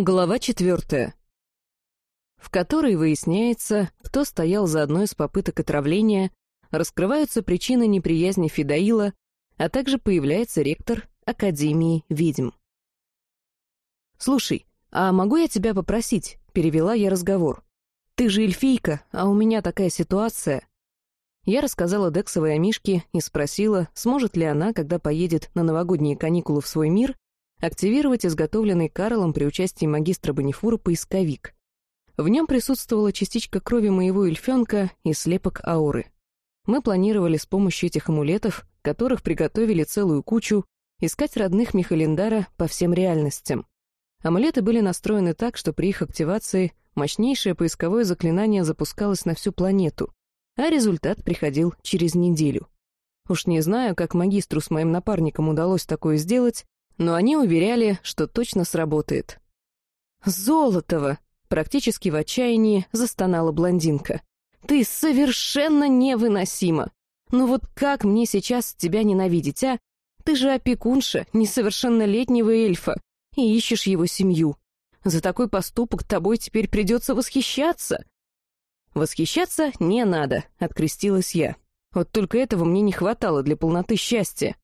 Глава четвертая, в которой выясняется, кто стоял за одной из попыток отравления, раскрываются причины неприязни Федоила, а также появляется ректор Академии ведьм. «Слушай, а могу я тебя попросить?» — перевела я разговор. «Ты же эльфийка, а у меня такая ситуация». Я рассказала Дексовой о Мишке и спросила, сможет ли она, когда поедет на новогодние каникулы в свой мир, активировать изготовленный Карлом при участии магистра Бонифура поисковик. В нем присутствовала частичка крови моего эльфенка и слепок ауры. Мы планировали с помощью этих амулетов, которых приготовили целую кучу, искать родных Михалиндара по всем реальностям. Амулеты были настроены так, что при их активации мощнейшее поисковое заклинание запускалось на всю планету, а результат приходил через неделю. Уж не знаю, как магистру с моим напарником удалось такое сделать, но они уверяли, что точно сработает. «Золотого!» — практически в отчаянии застонала блондинка. «Ты совершенно невыносима! Ну вот как мне сейчас тебя ненавидеть, а? Ты же опекунша несовершеннолетнего эльфа и ищешь его семью. За такой поступок тобой теперь придется восхищаться!» «Восхищаться не надо», — открестилась я. «Вот только этого мне не хватало для полноты счастья.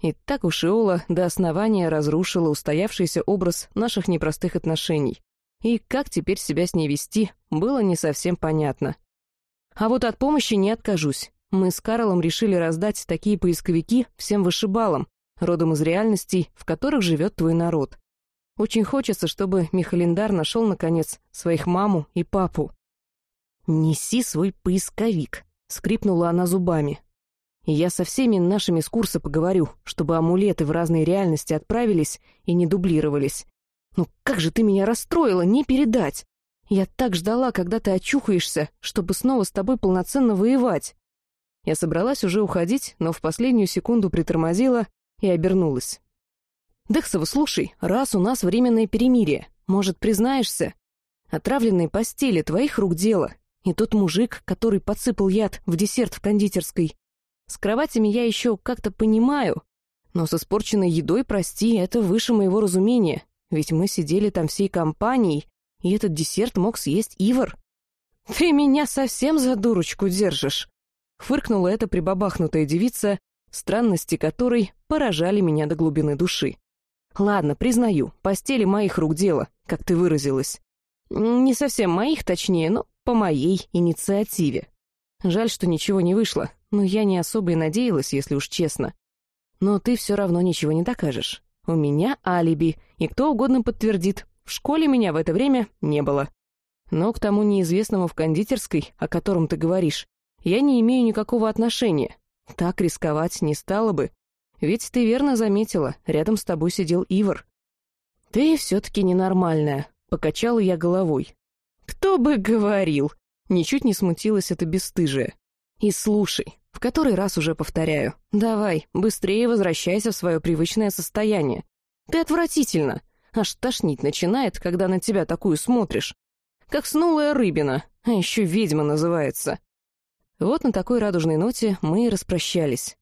И так уж Иола до основания разрушила устоявшийся образ наших непростых отношений. И как теперь себя с ней вести, было не совсем понятно. А вот от помощи не откажусь. Мы с Карлом решили раздать такие поисковики всем вышибалам, родом из реальностей, в которых живет твой народ. Очень хочется, чтобы Михалиндар нашел, наконец, своих маму и папу. «Неси свой поисковик», — скрипнула она зубами. Я со всеми нашими с курса поговорю, чтобы амулеты в разные реальности отправились и не дублировались. Ну как же ты меня расстроила, не передать! Я так ждала, когда ты очухаешься, чтобы снова с тобой полноценно воевать. Я собралась уже уходить, но в последнюю секунду притормозила и обернулась. «Дексова, слушай, раз у нас временное перемирие, может, признаешься? Отравленные постели твоих рук дело. И тот мужик, который подсыпал яд в десерт в кондитерской, с кроватями я еще как-то понимаю, но с испорченной едой, прости, это выше моего разумения, ведь мы сидели там всей компанией, и этот десерт мог съесть Ивар. «Ты меня совсем за дурочку держишь!» Фыркнула эта прибабахнутая девица, странности которой поражали меня до глубины души. «Ладно, признаю, постели моих рук дело, как ты выразилась. Не совсем моих, точнее, но по моей инициативе. Жаль, что ничего не вышло, но я не особо и надеялась, если уж честно. Но ты все равно ничего не докажешь. У меня алиби, и кто угодно подтвердит, в школе меня в это время не было. Но к тому неизвестному в кондитерской, о котором ты говоришь, я не имею никакого отношения. Так рисковать не стало бы. Ведь ты верно заметила, рядом с тобой сидел Ивар. Ты все-таки ненормальная, покачала я головой. Кто бы говорил? Ничуть не смутилась эта бесстыжая. И слушай, в который раз уже повторяю, давай, быстрее возвращайся в свое привычное состояние. Ты отвратительно. Аж тошнить начинает, когда на тебя такую смотришь. Как снулая рыбина, а еще ведьма называется. Вот на такой радужной ноте мы и распрощались.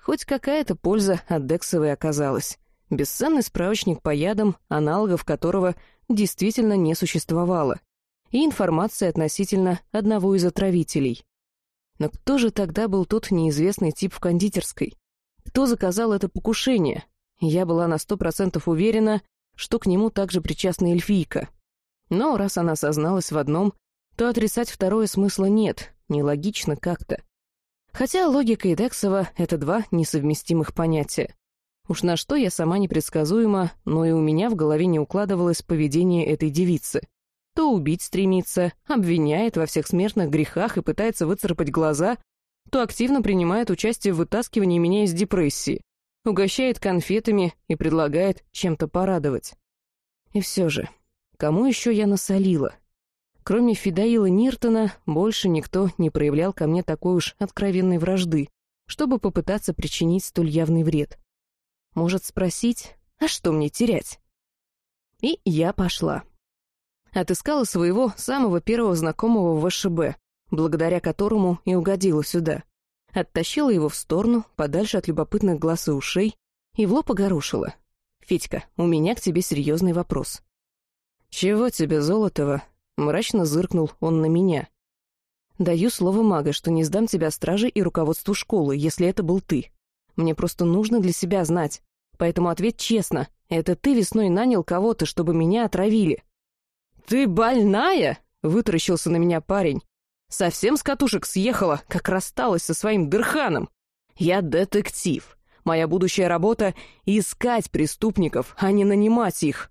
Хоть какая-то польза от Дексовой оказалась. Бесценный справочник по ядам, аналогов которого действительно не существовало. И информация относительно одного из отравителей. Но кто же тогда был тот неизвестный тип в кондитерской? Кто заказал это покушение? Я была на сто процентов уверена, что к нему также причастна эльфийка. Но раз она созналась в одном, то отрицать второе смысла нет, нелогично как-то. Хотя логика и Дексова — это два несовместимых понятия. Уж на что я сама непредсказуема, но и у меня в голове не укладывалось поведение этой девицы то убить стремится, обвиняет во всех смертных грехах и пытается выцарапать глаза, то активно принимает участие в вытаскивании меня из депрессии, угощает конфетами и предлагает чем-то порадовать. И все же, кому еще я насолила? Кроме Фидаила Ниртона, больше никто не проявлял ко мне такой уж откровенной вражды, чтобы попытаться причинить столь явный вред. Может спросить, а что мне терять? И я пошла отыскала своего самого первого знакомого в ВШБ, благодаря которому и угодила сюда. Оттащила его в сторону, подальше от любопытных глаз и ушей, и в лоб огорошила. «Федька, у меня к тебе серьезный вопрос». «Чего тебе, Золотова?» — мрачно зыркнул он на меня. «Даю слово мага, что не сдам тебя страже и руководству школы, если это был ты. Мне просто нужно для себя знать. Поэтому ответь честно. Это ты весной нанял кого-то, чтобы меня отравили?» «Ты больная?» — вытаращился на меня парень. «Совсем с катушек съехала, как рассталась со своим дырханом. Я детектив. Моя будущая работа — искать преступников, а не нанимать их».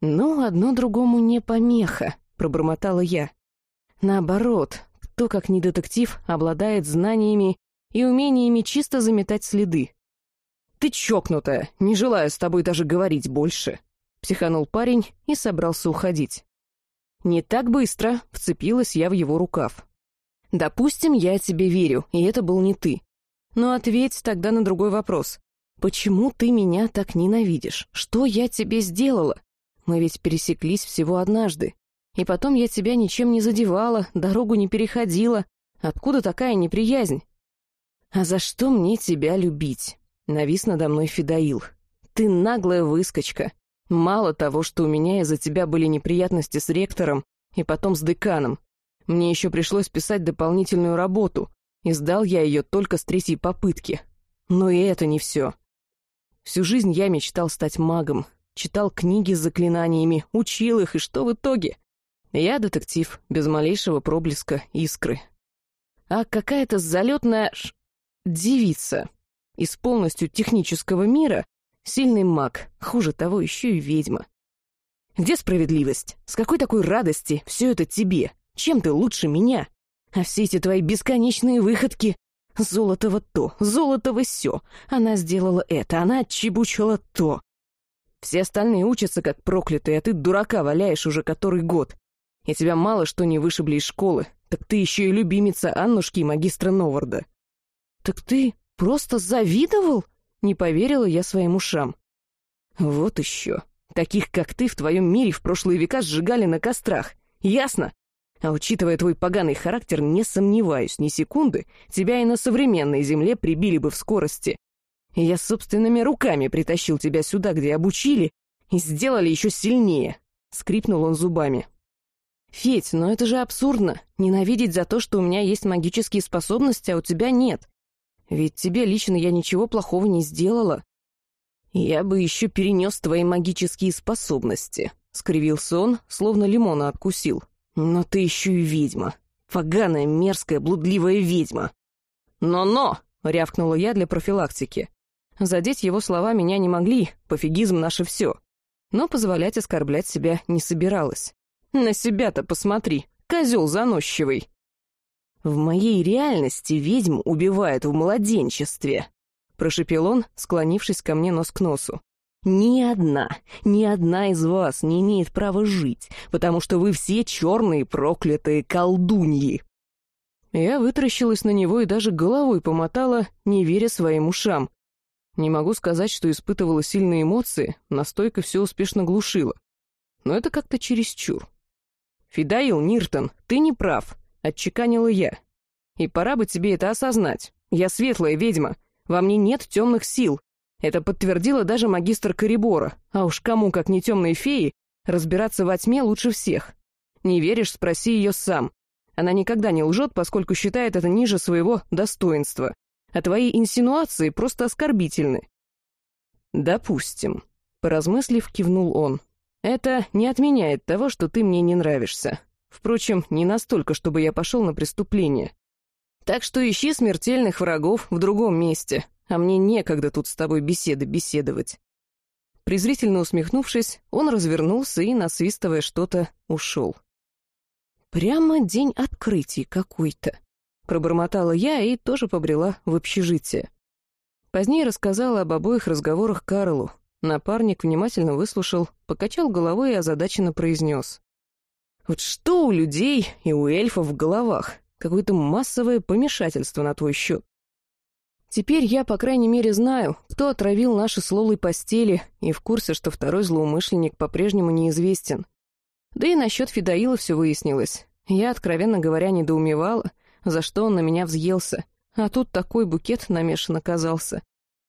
«Ну, одно другому не помеха», — пробормотала я. «Наоборот, кто, как не детектив, обладает знаниями и умениями чисто заметать следы. «Ты чокнутая, не желаю с тобой даже говорить больше», — психанул парень и собрался уходить. «Не так быстро», — вцепилась я в его рукав. «Допустим, я тебе верю, и это был не ты. Но ответь тогда на другой вопрос. Почему ты меня так ненавидишь? Что я тебе сделала? Мы ведь пересеклись всего однажды. И потом я тебя ничем не задевала, дорогу не переходила. Откуда такая неприязнь? А за что мне тебя любить? Навис надо мной Федоил. «Ты наглая выскочка. Мало того, что у меня из-за тебя были неприятности с ректором и потом с деканом. Мне еще пришлось писать дополнительную работу, и сдал я ее только с третьей попытки. Но и это не все. Всю жизнь я мечтал стать магом, читал книги с заклинаниями, учил их, и что в итоге? Я детектив, без малейшего проблеска искры. А какая-то залетная ш... девица из полностью технического мира сильный маг, хуже того, еще и ведьма. Где справедливость? С какой такой радости все это тебе? Чем ты лучше меня? А все эти твои бесконечные выходки... Золотого то, золотого сё. Она сделала это, она отчебучила то. Все остальные учатся как проклятые, а ты дурака валяешь уже который год. И тебя мало что не вышибли из школы, так ты еще и любимица Аннушки и магистра Новарда. Так ты просто завидовал?» Не поверила я своим ушам. «Вот еще. Таких, как ты, в твоем мире в прошлые века сжигали на кострах. Ясно? А учитывая твой поганый характер, не сомневаюсь ни секунды, тебя и на современной земле прибили бы в скорости. Я собственными руками притащил тебя сюда, где обучили, и сделали еще сильнее», — скрипнул он зубами. «Федь, но это же абсурдно. Ненавидеть за то, что у меня есть магические способности, а у тебя нет. Ведь тебе лично я ничего плохого не сделала. Я бы еще перенес твои магические способности, — скривился он, словно лимона откусил. Но ты еще и ведьма. Поганая, мерзкая, блудливая ведьма. «Но-но!» — рявкнула я для профилактики. Задеть его слова меня не могли, пофигизм наше все. Но позволять оскорблять себя не собиралась. «На себя-то посмотри, козел заносчивый!» «В моей реальности ведьм убивают в младенчестве», — прошепел он, склонившись ко мне нос к носу. «Ни одна, ни одна из вас не имеет права жить, потому что вы все черные проклятые колдуньи». Я вытаращилась на него и даже головой помотала, не веря своим ушам. Не могу сказать, что испытывала сильные эмоции, настойка все успешно глушила. Но это как-то чересчур. «Фидаил Ниртон, ты не прав. — отчеканила я. «И пора бы тебе это осознать. Я светлая ведьма. Во мне нет темных сил. Это подтвердила даже магистр Корибора. А уж кому, как не темные феи, разбираться во тьме лучше всех. Не веришь, спроси ее сам. Она никогда не лжет, поскольку считает это ниже своего достоинства. А твои инсинуации просто оскорбительны». «Допустим», — поразмыслив, кивнул он. «Это не отменяет того, что ты мне не нравишься. Впрочем, не настолько, чтобы я пошел на преступление. Так что ищи смертельных врагов в другом месте, а мне некогда тут с тобой беседы беседовать». Презрительно усмехнувшись, он развернулся и, насвистывая что-то, ушел. «Прямо день открытий какой-то», — пробормотала я и тоже побрела в общежитие. Позднее рассказала об обоих разговорах Карлу. Напарник внимательно выслушал, покачал головой и озадаченно произнес. Вот что у людей и у эльфов в головах? Какое-то массовое помешательство на твой счет. Теперь я, по крайней мере, знаю, кто отравил наши с Лолой постели, и в курсе, что второй злоумышленник по-прежнему неизвестен. Да и насчет Федоила все выяснилось. Я, откровенно говоря, недоумевала, за что он на меня взъелся. А тут такой букет намешан оказался.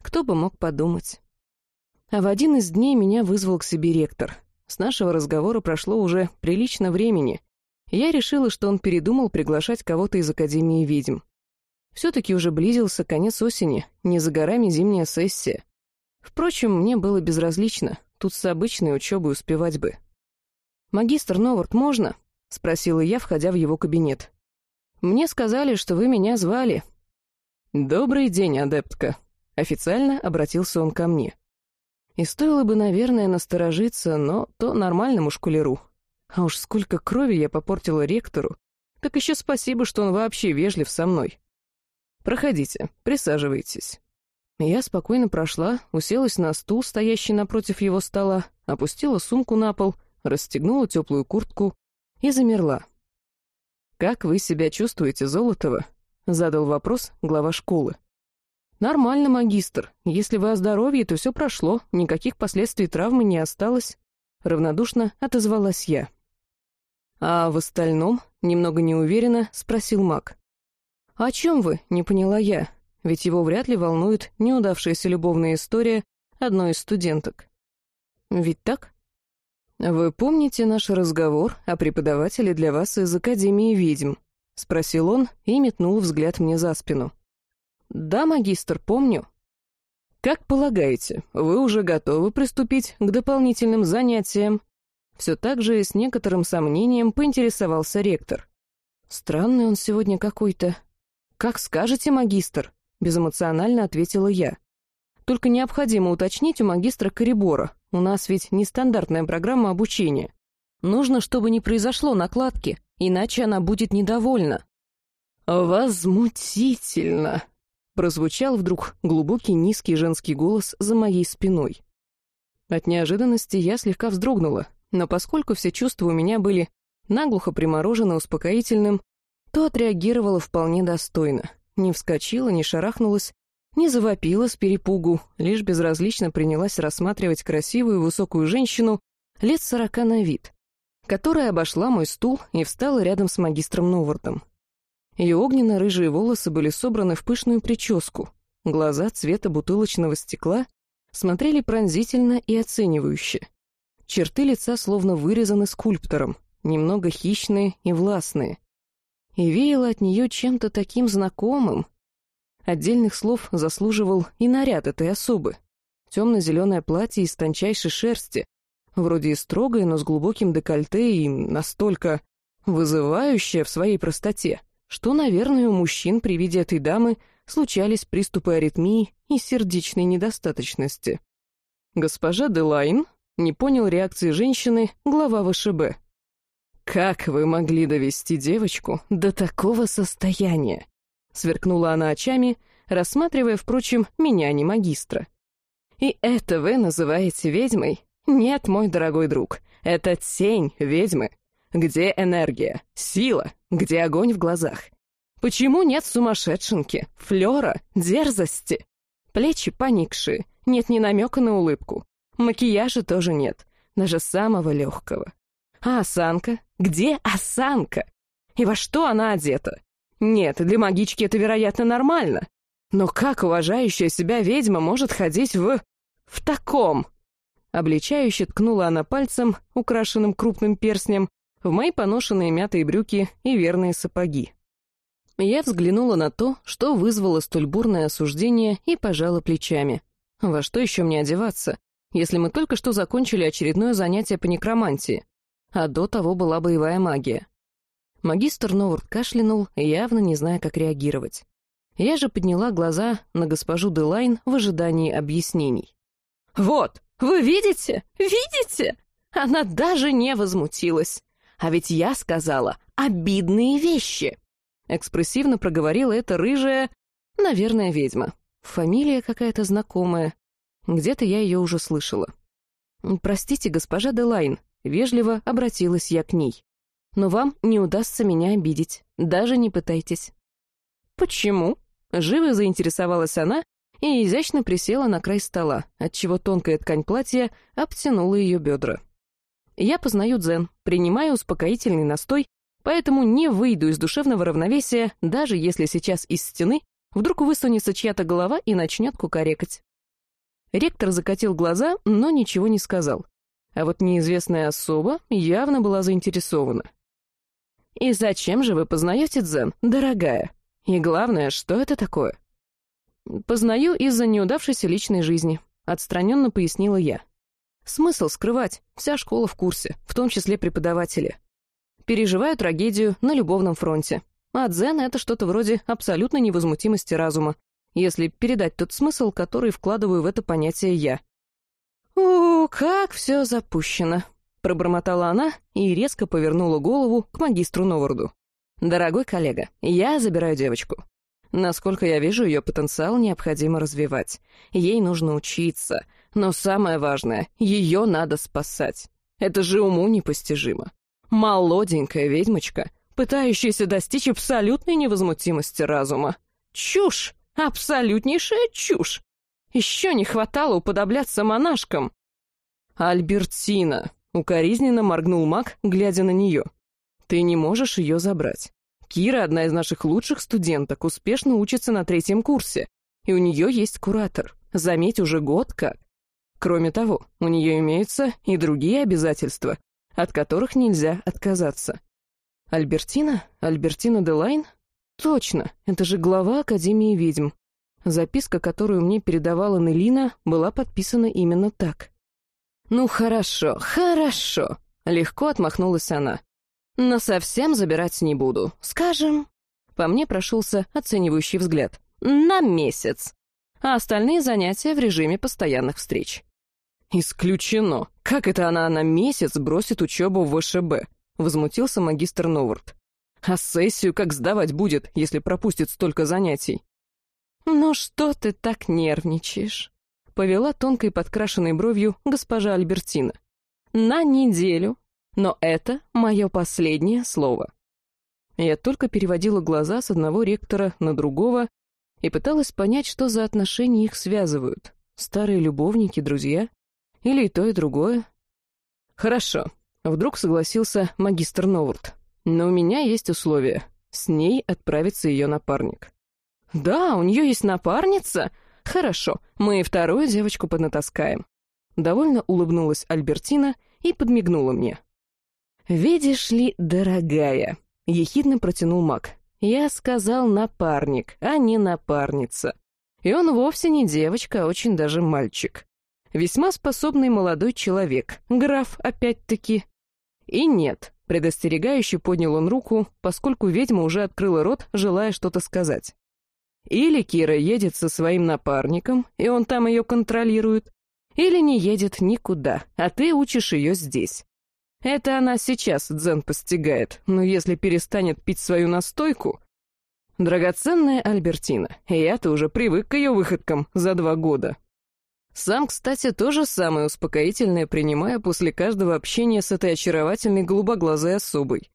Кто бы мог подумать. А в один из дней меня вызвал к себе ректор. С нашего разговора прошло уже прилично времени. Я решила, что он передумал приглашать кого-то из Академии ведьм. Все-таки уже близился конец осени, не за горами зимняя сессия. Впрочем, мне было безразлично, тут с обычной учебой успевать бы. «Магистр Новард, можно?» — спросила я, входя в его кабинет. «Мне сказали, что вы меня звали». «Добрый день, адептка», — официально обратился он ко мне. И стоило бы, наверное, насторожиться, но то нормальному шкулеру. А уж сколько крови я попортила ректору, так еще спасибо, что он вообще вежлив со мной. Проходите, присаживайтесь. Я спокойно прошла, уселась на стул, стоящий напротив его стола, опустила сумку на пол, расстегнула теплую куртку и замерла. «Как вы себя чувствуете, Золотова?» — задал вопрос глава школы. «Нормально, магистр. Если вы о здоровье, то все прошло, никаких последствий травмы не осталось», — равнодушно отозвалась я. «А в остальном?» — немного неуверенно спросил маг. «О чем вы?» — не поняла я, ведь его вряд ли волнует неудавшаяся любовная история одной из студенток. «Ведь так?» «Вы помните наш разговор о преподавателе для вас из Академии ведьм?» — спросил он и метнул взгляд мне за спину. «Да, магистр, помню». «Как полагаете, вы уже готовы приступить к дополнительным занятиям?» Все так же с некоторым сомнением поинтересовался ректор. «Странный он сегодня какой-то». «Как скажете, магистр», — безэмоционально ответила я. «Только необходимо уточнить у магистра Корибора. У нас ведь нестандартная программа обучения. Нужно, чтобы не произошло накладки, иначе она будет недовольна». «Возмутительно», Прозвучал вдруг глубокий низкий женский голос за моей спиной. От неожиданности я слегка вздрогнула, но поскольку все чувства у меня были наглухо приморожены успокоительным, то отреагировала вполне достойно. Не вскочила, не шарахнулась, не завопила с перепугу, лишь безразлично принялась рассматривать красивую высокую женщину лет сорока на вид, которая обошла мой стул и встала рядом с магистром Новардом. Ее огненно-рыжие волосы были собраны в пышную прическу. Глаза цвета бутылочного стекла смотрели пронзительно и оценивающе. Черты лица словно вырезаны скульптором, немного хищные и властные. И веяло от нее чем-то таким знакомым. Отдельных слов заслуживал и наряд этой особы. Темно-зеленое платье из тончайшей шерсти, вроде и строгое, но с глубоким декольте и настолько вызывающее в своей простоте — что, наверное, у мужчин при виде этой дамы случались приступы аритмии и сердечной недостаточности. Госпожа Делайн не понял реакции женщины глава ВШБ. «Как вы могли довести девочку до такого состояния?» Сверкнула она очами, рассматривая, впрочем, меня, не магистра. «И это вы называете ведьмой? Нет, мой дорогой друг, это тень ведьмы. Где энергия, сила, где огонь в глазах? Почему нет сумасшедшенки, флера, дерзости? Плечи поникшие, нет ни намека на улыбку. Макияжа тоже нет, даже самого легкого. А осанка? Где осанка? И во что она одета? Нет, для магички это, вероятно, нормально. Но как уважающая себя ведьма может ходить в... в таком? Обличающе ткнула она пальцем, украшенным крупным перстнем, в мои поношенные мятые брюки и верные сапоги. Я взглянула на то, что вызвало столь бурное осуждение, и пожала плечами. Во что еще мне одеваться, если мы только что закончили очередное занятие по некромантии, а до того была боевая магия? Магистр Новард кашлянул, явно не зная, как реагировать. Я же подняла глаза на госпожу Делайн в ожидании объяснений. «Вот, вы видите? Видите?» Она даже не возмутилась. А ведь я сказала обидные вещи. Экспрессивно проговорила эта рыжая, наверное, ведьма. Фамилия какая-то знакомая. Где-то я ее уже слышала. «Простите, госпожа Делайн», — вежливо обратилась я к ней. «Но вам не удастся меня обидеть. Даже не пытайтесь». «Почему?» — живо заинтересовалась она и изящно присела на край стола, отчего тонкая ткань платья обтянула ее бедра. Я познаю дзен, принимаю успокоительный настой, поэтому не выйду из душевного равновесия, даже если сейчас из стены вдруг высунется чья-то голова и начнет кукарекать. Ректор закатил глаза, но ничего не сказал. А вот неизвестная особа явно была заинтересована. «И зачем же вы познаете дзен, дорогая? И главное, что это такое?» «Познаю из-за неудавшейся личной жизни», — отстраненно пояснила я. «Смысл скрывать, вся школа в курсе, в том числе преподаватели. Переживаю трагедию на любовном фронте. А дзен — это что-то вроде абсолютной невозмутимости разума, если передать тот смысл, который вкладываю в это понятие я. «О, как все запущено!» — пробормотала она и резко повернула голову к магистру Новорду. «Дорогой коллега, я забираю девочку. Насколько я вижу, ее потенциал необходимо развивать. Ей нужно учиться. Но самое важное, ее надо спасать. Это же уму непостижимо. Молоденькая ведьмочка, пытающаяся достичь абсолютной невозмутимости разума. Чушь! Абсолютнейшая чушь! Еще не хватало уподобляться монашкам. «Альбертина!» — укоризненно моргнул маг, глядя на нее. «Ты не можешь ее забрать. Кира, одна из наших лучших студенток, успешно учится на третьем курсе, и у нее есть куратор. Заметь, уже год как. Кроме того, у нее имеются и другие обязательства, от которых нельзя отказаться. Альбертина? Альбертина Делайн? Точно, это же глава Академии ведьм. Записка, которую мне передавала Нелина, была подписана именно так. «Ну хорошо, хорошо», — легко отмахнулась она. Но совсем забирать не буду. Скажем...» По мне прошелся оценивающий взгляд. «На месяц. А остальные занятия в режиме постоянных встреч». «Исключено. Как это она на месяц бросит учебу в ВШБ?» — возмутился магистр Новард. «А сессию как сдавать будет, если пропустит столько занятий?» «Ну что ты так нервничаешь?» — повела тонкой подкрашенной бровью госпожа Альбертина. «На неделю но это мое последнее слово. Я только переводила глаза с одного ректора на другого и пыталась понять, что за отношения их связывают. Старые любовники, друзья? Или и то, и другое? Хорошо. Вдруг согласился магистр Новурт. Но у меня есть условие. С ней отправится ее напарник. Да, у нее есть напарница? Хорошо, мы и вторую девочку поднатаскаем. Довольно улыбнулась Альбертина и подмигнула мне. «Видишь ли, дорогая», — ехидно протянул маг, — «я сказал напарник, а не напарница. И он вовсе не девочка, а очень даже мальчик. Весьма способный молодой человек, граф опять-таки. И нет, предостерегающе поднял он руку, поскольку ведьма уже открыла рот, желая что-то сказать. Или Кира едет со своим напарником, и он там ее контролирует, или не едет никуда, а ты учишь ее здесь. Это она сейчас дзен постигает, но если перестанет пить свою настойку... Драгоценная Альбертина, я-то уже привык к ее выходкам за два года. Сам, кстати, тоже самое успокоительное принимаю после каждого общения с этой очаровательной голубоглазой особой.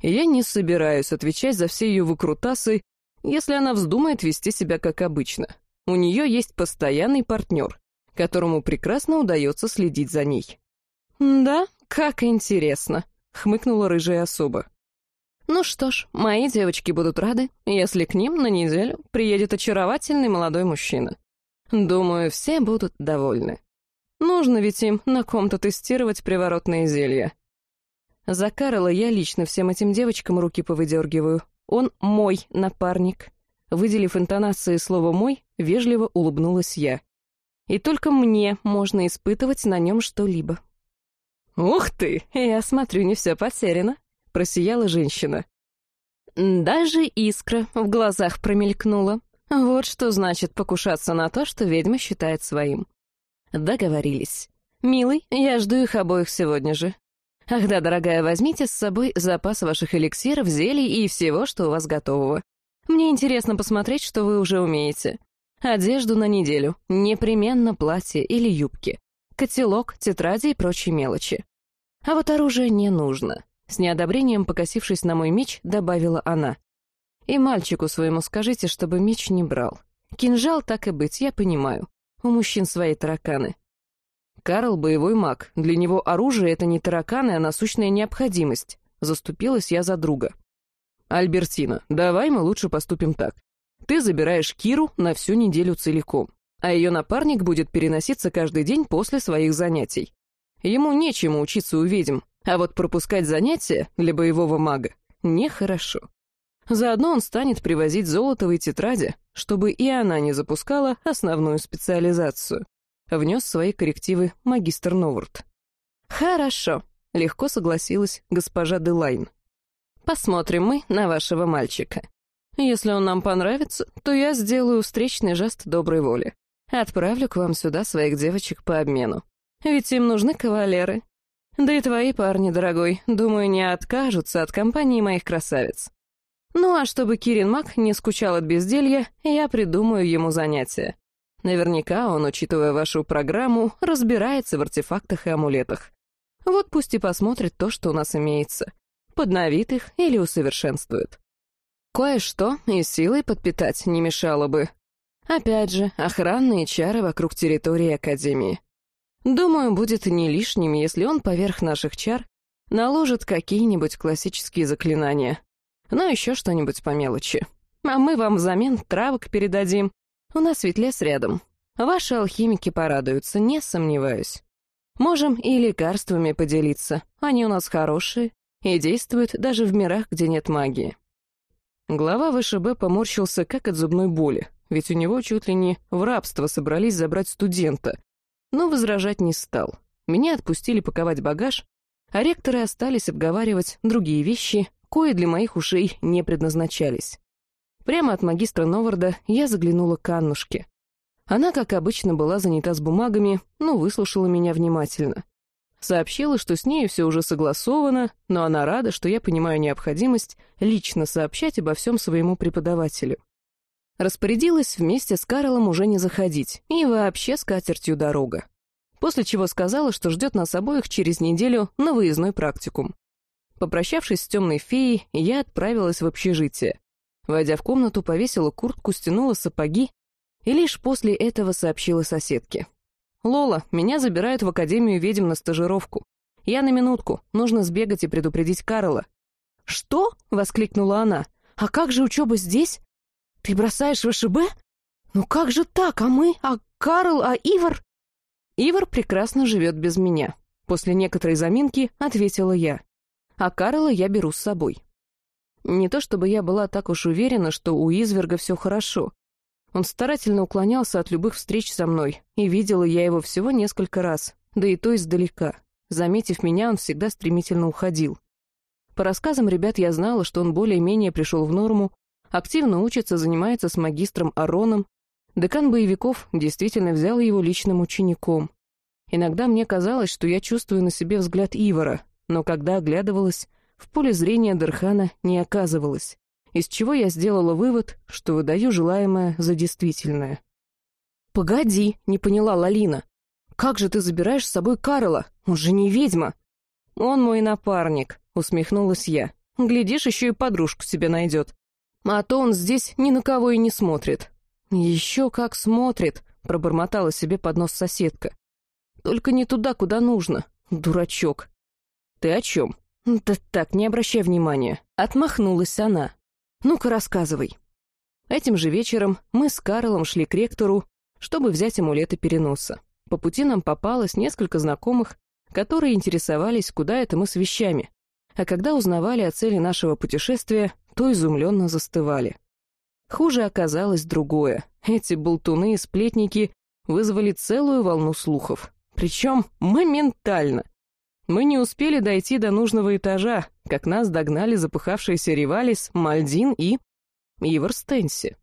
Я не собираюсь отвечать за все ее выкрутасы, если она вздумает вести себя как обычно. У нее есть постоянный партнер, которому прекрасно удается следить за ней. «Да, как интересно», — хмыкнула рыжая особа. «Ну что ж, мои девочки будут рады, если к ним на неделю приедет очаровательный молодой мужчина. Думаю, все будут довольны. Нужно ведь им на ком-то тестировать приворотные зелья». За Карла я лично всем этим девочкам руки повыдергиваю. Он мой напарник. Выделив интонации слова «мой», вежливо улыбнулась я. И только мне можно испытывать на нем что-либо. «Ух ты! Я смотрю, не все потеряно», — просияла женщина. Даже искра в глазах промелькнула. Вот что значит покушаться на то, что ведьма считает своим. Договорились. «Милый, я жду их обоих сегодня же. Ах да, дорогая, возьмите с собой запас ваших эликсиров, зелий и всего, что у вас готового. Мне интересно посмотреть, что вы уже умеете. Одежду на неделю, непременно платье или юбки котелок, тетради и прочие мелочи. А вот оружие не нужно. С неодобрением, покосившись на мой меч, добавила она. И мальчику своему скажите, чтобы меч не брал. Кинжал, так и быть, я понимаю. У мужчин свои тараканы. Карл — боевой маг. Для него оружие — это не тараканы, а насущная необходимость. Заступилась я за друга. «Альбертина, давай мы лучше поступим так. Ты забираешь Киру на всю неделю целиком а ее напарник будет переноситься каждый день после своих занятий. Ему нечему учиться у ведьм, а вот пропускать занятия для боевого мага нехорошо. Заодно он станет привозить золотовые тетради, чтобы и она не запускала основную специализацию. Внес свои коррективы магистр Новорт. «Хорошо», — легко согласилась госпожа Делайн. «Посмотрим мы на вашего мальчика. Если он нам понравится, то я сделаю встречный жест доброй воли. Отправлю к вам сюда своих девочек по обмену. Ведь им нужны кавалеры. Да и твои парни, дорогой, думаю, не откажутся от компании моих красавиц. Ну а чтобы Кирин Мак не скучал от безделья, я придумаю ему занятия. Наверняка он, учитывая вашу программу, разбирается в артефактах и амулетах. Вот пусть и посмотрит то, что у нас имеется. Подновит их или усовершенствует. Кое-что и силой подпитать не мешало бы. Опять же, охранные чары вокруг территории Академии. Думаю, будет не лишним, если он поверх наших чар наложит какие-нибудь классические заклинания. Ну, еще что-нибудь по мелочи. А мы вам взамен травок передадим. У нас ведь лес рядом. Ваши алхимики порадуются, не сомневаюсь. Можем и лекарствами поделиться. Они у нас хорошие и действуют даже в мирах, где нет магии. Глава ВШБ поморщился как от зубной боли, ведь у него чуть ли не в рабство собрались забрать студента. Но возражать не стал. Меня отпустили паковать багаж, а ректоры остались обговаривать другие вещи, кое для моих ушей не предназначались. Прямо от магистра Новарда я заглянула к Аннушке. Она, как обычно, была занята с бумагами, но выслушала меня внимательно. Сообщила, что с нею все уже согласовано, но она рада, что я понимаю необходимость лично сообщать обо всем своему преподавателю. Распорядилась вместе с Карлом уже не заходить, и вообще с катертью дорога. После чего сказала, что ждет нас обоих через неделю на выездной практикум. Попрощавшись с темной феей, я отправилась в общежитие. Войдя в комнату, повесила куртку, стянула сапоги и лишь после этого сообщила соседке. «Лола, меня забирают в Академию ведьм на стажировку. Я на минутку, нужно сбегать и предупредить Карла». «Что?» — воскликнула она. «А как же учеба здесь? Ты бросаешь ВШБ? Ну как же так? А мы? А Карл? А Ивар?» «Ивар прекрасно живет без меня», — после некоторой заминки ответила я а Карла я беру с собой. Не то чтобы я была так уж уверена, что у Изверга все хорошо. Он старательно уклонялся от любых встреч со мной, и видела я его всего несколько раз, да и то издалека. Заметив меня, он всегда стремительно уходил. По рассказам ребят я знала, что он более-менее пришел в норму, активно учится, занимается с магистром Ароном. Декан боевиков действительно взял его личным учеником. Иногда мне казалось, что я чувствую на себе взгляд Ивара, но когда оглядывалась, в поле зрения Дерхана не оказывалось, из чего я сделала вывод, что выдаю желаемое за действительное. «Погоди», — не поняла Лалина. «Как же ты забираешь с собой Карла? Он же не ведьма!» «Он мой напарник», — усмехнулась я. «Глядишь, еще и подружку себе найдет. А то он здесь ни на кого и не смотрит». «Еще как смотрит», — пробормотала себе под нос соседка. «Только не туда, куда нужно. Дурачок». «Ты о чем?» «Да так, не обращай внимания». Отмахнулась она. «Ну-ка, рассказывай». Этим же вечером мы с Карлом шли к ректору, чтобы взять амулеты переноса. По пути нам попалось несколько знакомых, которые интересовались, куда это мы с вещами, а когда узнавали о цели нашего путешествия, то изумленно застывали. Хуже оказалось другое. Эти болтуны и сплетники вызвали целую волну слухов. Причем моментально. Мы не успели дойти до нужного этажа, как нас догнали запыхавшиеся Ривалис, Мальдин и... Ивар Стенси.